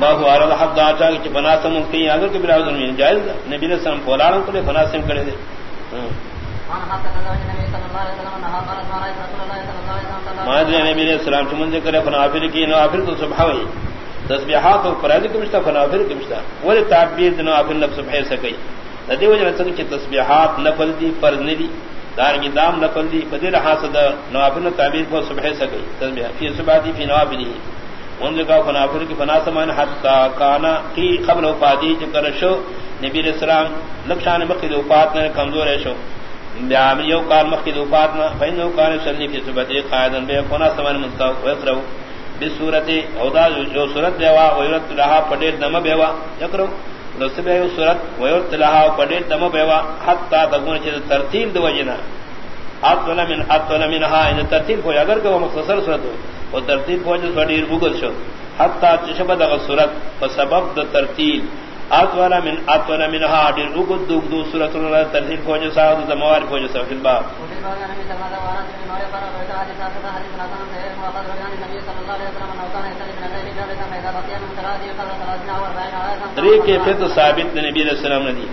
بہو عرض حق دا چاہ کہ بنا سم کی اگر کہ براز میں جائز نبی علیہ السلام پولاروں کو بنا سم کرے دے مادری نبی علیہ السلام چمن ذکر فنافر کی نوافر تو صبح ہوئی تسبیحات اور فرائض کے فنافر کے مشتا وہ تعبیر نوافر لفظ صبح سکئی ندی وجہ سنگ کہ تسبیحات نفل دی فرض نہیں دی دار کی دام نفل دی بدر حاصل نوافل تعبیر کو صبح سکئی تسبیح فی صبح دی۔ فی نوافل ہی ان کا فنافر کی فنا سمان حتا کانا کی قبل وفاتی جو کر شو، نبی علیہ السلام لکشان مقید وفات نے کمزور ہے شو۔ بیام یو کار مقید وفات نہ فینو کان سلی فی صبح دی قائدن بے فنا سمان مستوق وقرو بصورت اودا جو صورت دیوا ویرت لها پڑے دم بیوا، یکرو۔ لس بے صورت؟ ویرت لها پڑے دم بیوا حتا تکون چ ترتیب دو وجنا اطول من اطول منها یعنی ان ترتیب ہو اگر کہ مختصر صورت ہو وہ ترتیب ہو جو بڑی بغل شو. حتا چشبد صورت؟ فسبب د ترتیب. اطول من اطول منها. دیر بغل دو دو صورت ترتیب ہو جو ساو د موارد ہو جو سو فی الباب طریقے پھر تو ثابت نبی علیہ السلام نے دی.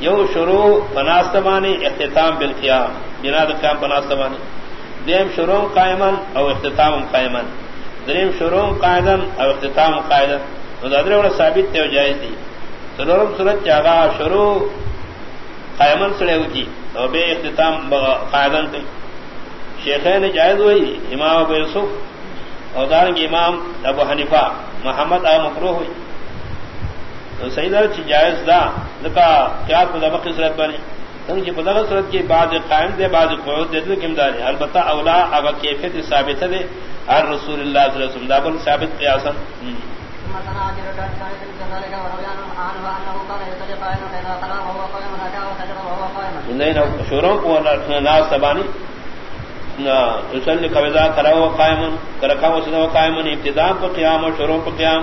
یو شروع بناستمانی اختتام بالقیام. بنا قیام بناستمانی دیم شروع قائمن او اختتام قائمن دریم شروع قائدن او اختتام قائدن ادھر والا ثابت تے ہو جائز دی. سرورم صورت چاہا شروع قائمن سڑے ہوتی. اور بے اختتام قائدن تے شیخین جائز ہوئی، امام ابو یوسف اور دارنگ امام ابو حنیفہ، محمد آ مکرو ہوئی. تو سیدہ چی جائز دا، لکا کیا کو دمق صورت بنی. تنگ چی پدغ صورت کی بعض قائم دے، بعض قعود دے دے کم داری البتہ اولا اگا کیفیت ثابت دے، ہر رسول اللہ صلی اللہ علیہ وسلم، دا بل ثابت قیاسا. شروع کو ناس سبانی قبضہ کرا ہوا قائمن کرکا وسدا قائمن ابتدا پر قیام اور شروع پر قیام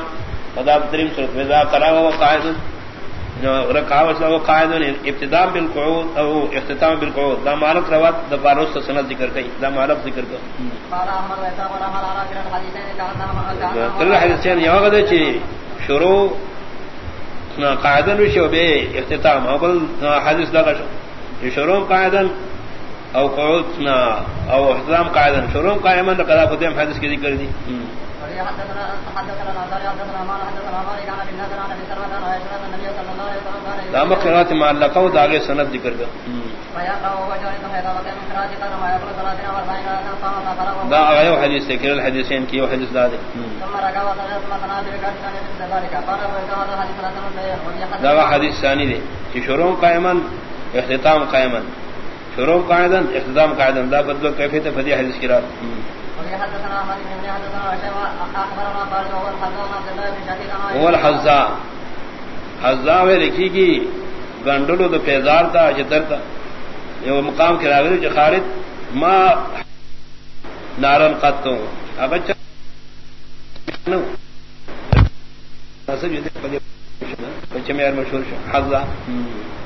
خدا تریم صورت وذا کرا ہوا قائد رکھا وسدا قائد ابتدا بالقعود او اختتام بالقعود دا مالک روات دا فاروس سند ذکر کئی دا مالک ذکر کئی۔ کل حدیثین یو غدے چی شروع قائدن وشو بے اختتام اول حدیث دا شروع قائدن او قعود او احترام قائدن شروع قائمن قضا فتیم حدیث کی ذکر دی۔ دام قرات معلقہ و داغے سند ذکر دا دا غیو حدیث سے کرل حدیثین کی حدیث دا دے۔ دا حدیث ثانی دے۔ کہ شروع قائمن اختتام قائمن شروع قائدن اختتام قائدن دا بدلو کیفیت فدی حدیث کی رات۔ حزا حزا میں لکھی کی گنڈلو تو پیزار تھا جدر تھا یہ مقام کے راغر جو خالد ماں نارن قطوں اب اچھا مشہور